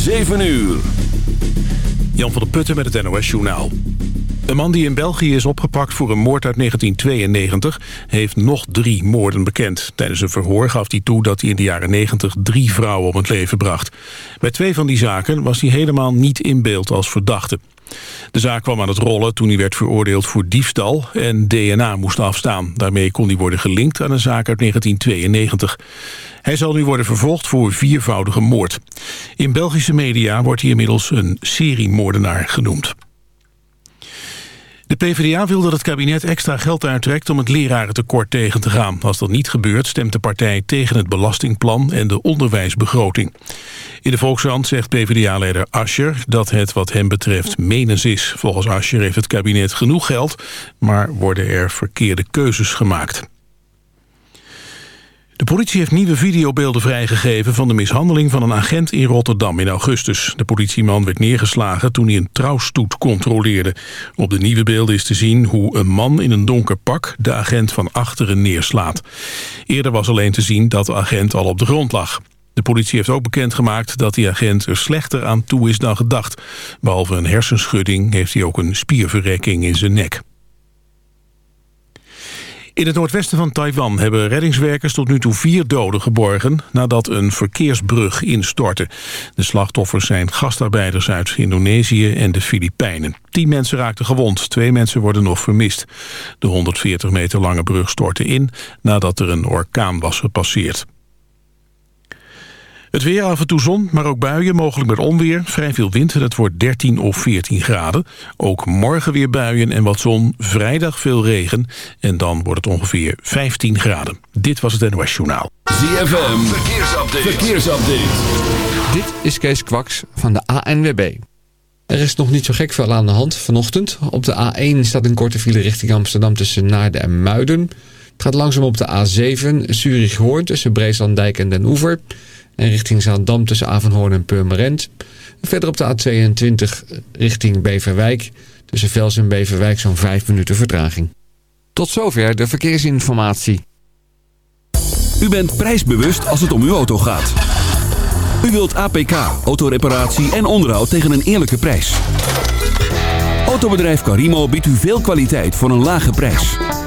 7 uur. Jan van der Putten met het NOS-journaal. Een man die in België is opgepakt voor een moord uit 1992... heeft nog drie moorden bekend. Tijdens een verhoor gaf hij toe dat hij in de jaren 90 drie vrouwen om het leven bracht. Bij twee van die zaken was hij helemaal niet in beeld als verdachte. De zaak kwam aan het rollen toen hij werd veroordeeld voor diefstal... en DNA moest afstaan. Daarmee kon hij worden gelinkt aan een zaak uit 1992. Hij zal nu worden vervolgd voor viervoudige moord. In Belgische media wordt hij inmiddels een seriemoordenaar genoemd. De PvdA wil dat het kabinet extra geld uittrekt om het lerarentekort tegen te gaan. Als dat niet gebeurt, stemt de partij tegen het belastingplan en de onderwijsbegroting. In de Volkskrant zegt PvdA-leider Ascher dat het wat hem betreft menens is. Volgens Ascher heeft het kabinet genoeg geld, maar worden er verkeerde keuzes gemaakt. De politie heeft nieuwe videobeelden vrijgegeven van de mishandeling van een agent in Rotterdam in augustus. De politieman werd neergeslagen toen hij een trouwstoet controleerde. Op de nieuwe beelden is te zien hoe een man in een donker pak de agent van achteren neerslaat. Eerder was alleen te zien dat de agent al op de grond lag. De politie heeft ook bekendgemaakt dat die agent er slechter aan toe is dan gedacht. Behalve een hersenschudding heeft hij ook een spierverrekking in zijn nek. In het noordwesten van Taiwan hebben reddingswerkers tot nu toe vier doden geborgen nadat een verkeersbrug instortte. De slachtoffers zijn gastarbeiders uit Indonesië en de Filipijnen. Tien mensen raakten gewond, twee mensen worden nog vermist. De 140 meter lange brug stortte in nadat er een orkaan was gepasseerd. Het weer af en toe zon, maar ook buien, mogelijk met onweer. Vrij veel wind en het wordt 13 of 14 graden. Ook morgen weer buien en wat zon. Vrijdag veel regen. En dan wordt het ongeveer 15 graden. Dit was het NOS Journaal. ZFM, verkeersupdate. verkeersupdate. Dit is Kees Kwaks van de ANWB. Er is nog niet zo gek veel aan de hand vanochtend. Op de A1 staat een korte file richting Amsterdam tussen Naarden en Muiden. Het gaat langzaam op de A7, Zurich-Hoorn tussen Breeslanddijk en Den Oever... En richting Zaandam tussen Avanhoorn en Purmerend. Verder op de A22 richting Beverwijk. Tussen Vels en Beverwijk zo'n 5 minuten vertraging. Tot zover de verkeersinformatie. U bent prijsbewust als het om uw auto gaat. U wilt APK, autoreparatie en onderhoud tegen een eerlijke prijs. Autobedrijf Carimo biedt u veel kwaliteit voor een lage prijs.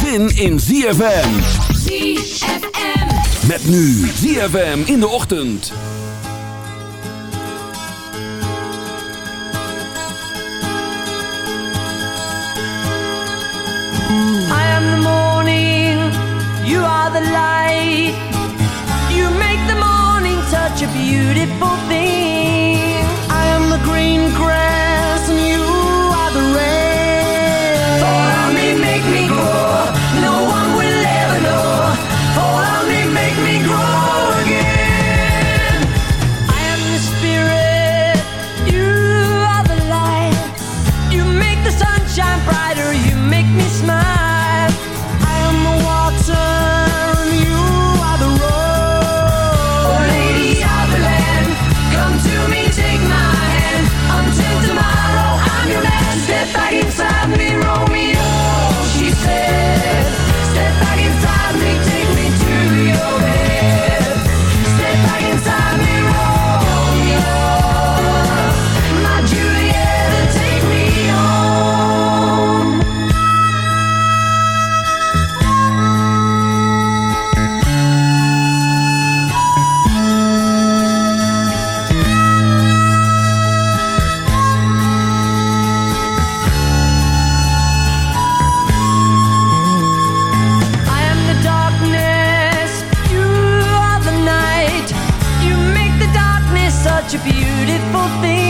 zin in ZFM. ZFM. Met nu ZFM in de ochtend. I am the morning, you are the light. You make the morning such a beautiful thing. I am the green grass and you beautiful thing.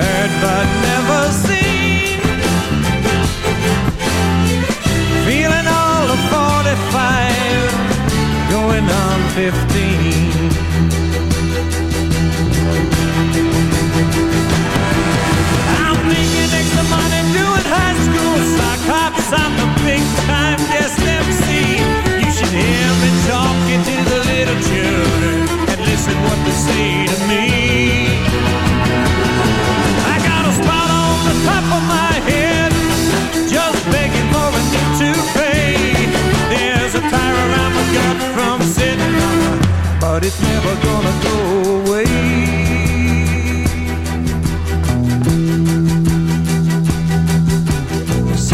heard but never seen. Feeling all of 45, going on 15. I'm making extra money doing high school sock hops. I'm a big time guest MC. You should hear me talking to the little children and listen what they say to me. Top of my head, just begging for a new. There's a tire around my gut from sitting but it's never gonna go away.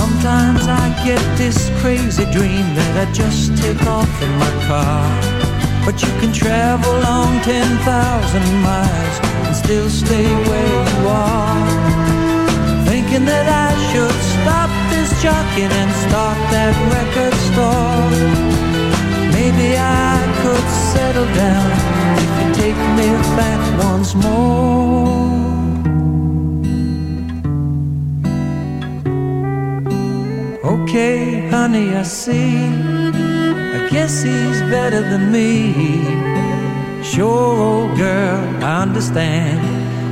Sometimes I get this crazy dream that I just take off in my car. But you can travel on 10,000 miles and still stay where you are. Thinking that I should stop this jockeying and start that record store. Maybe I could settle down if you take me back once more. Okay, honey, I see. I guess he's better than me. Sure, old girl, I understand.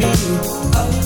Me. Oh,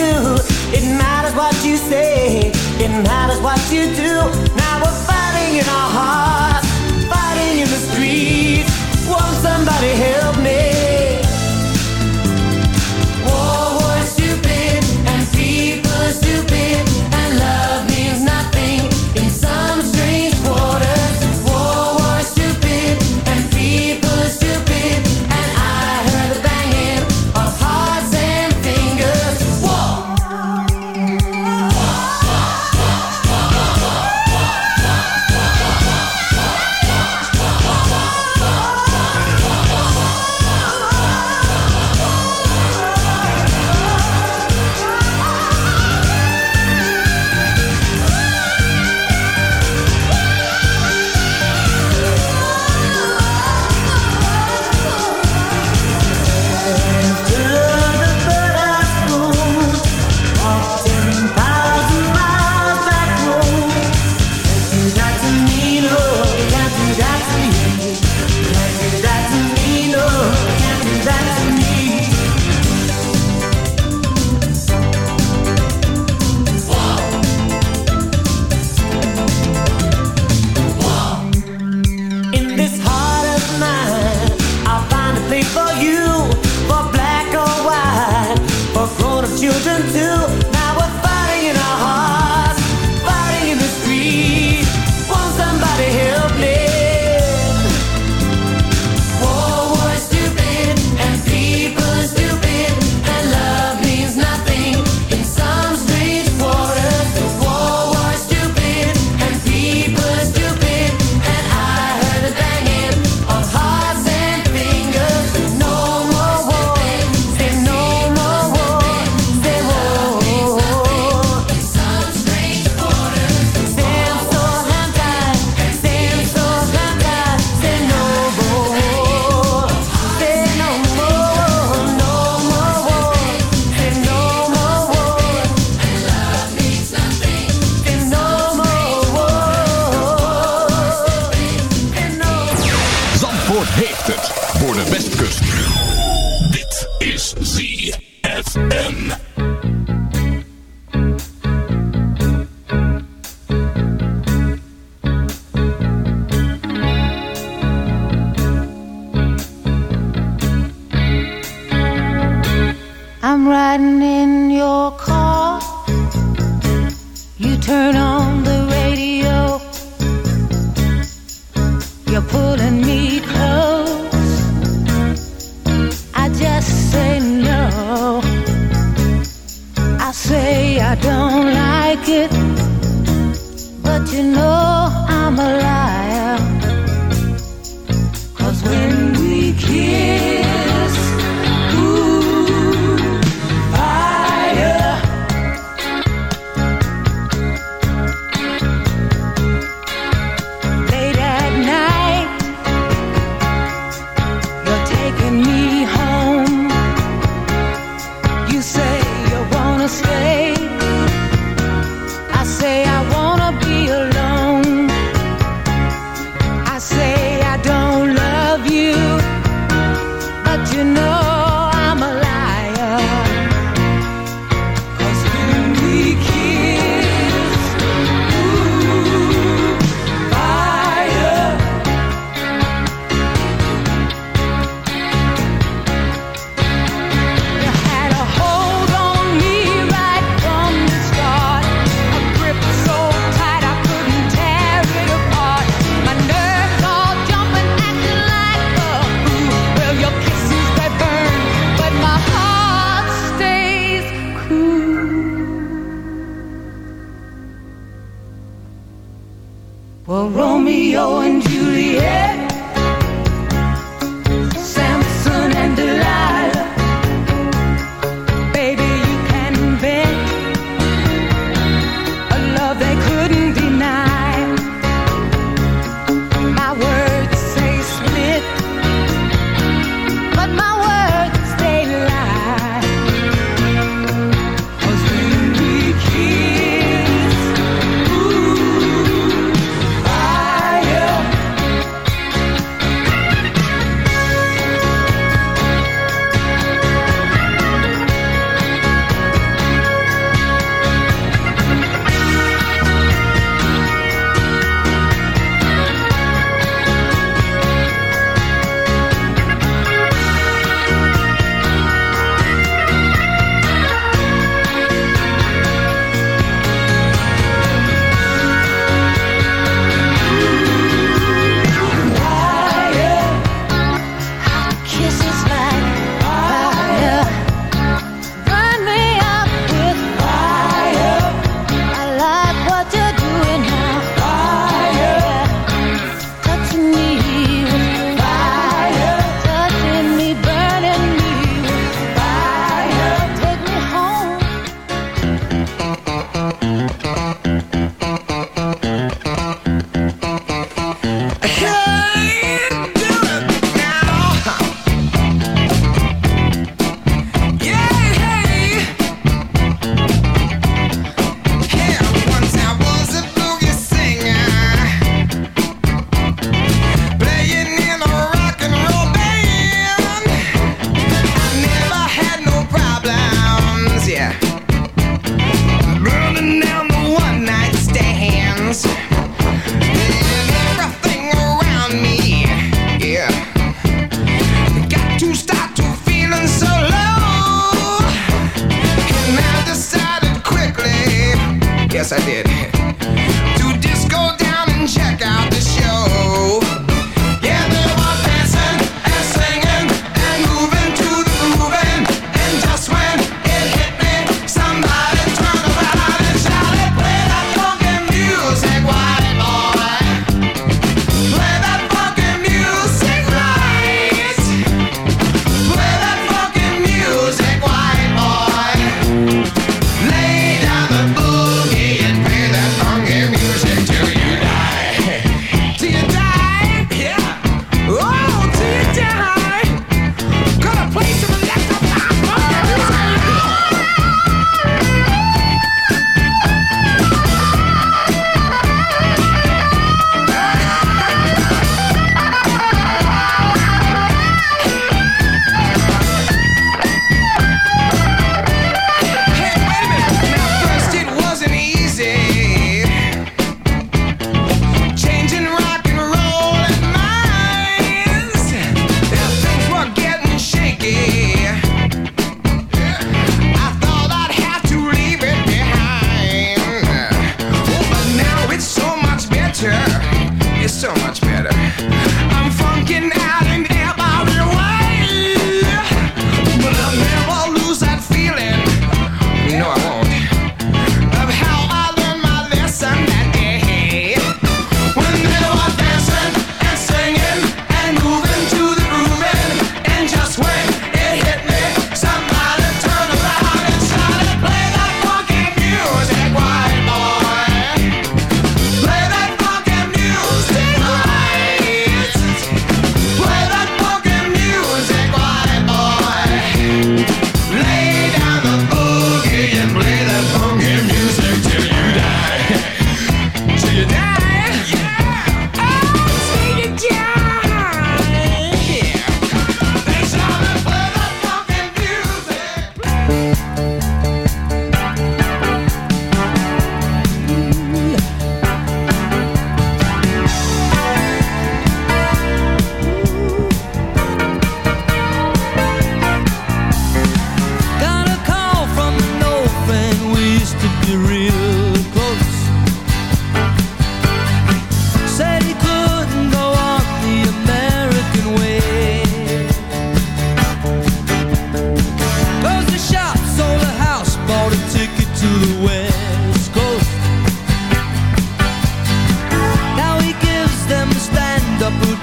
It matters what you say, it matters what you do. Now we're fighting in our hearts, fighting in the streets. Won't somebody help me?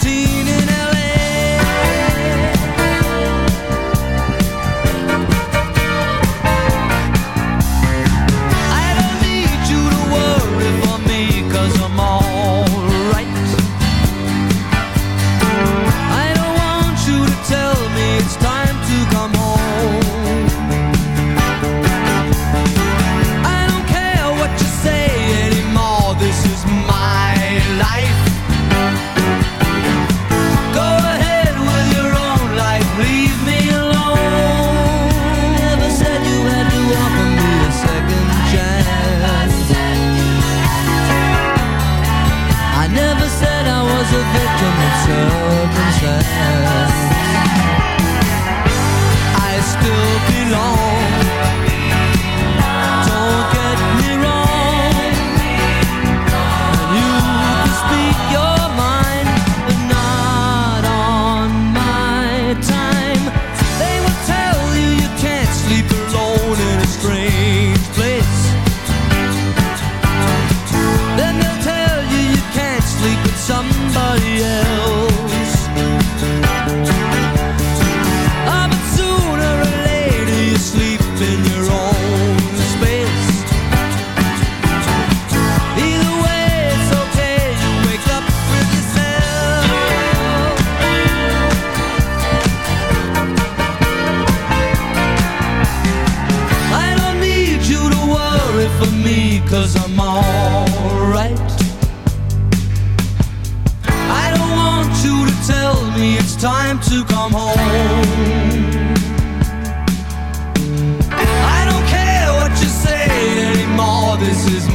routine is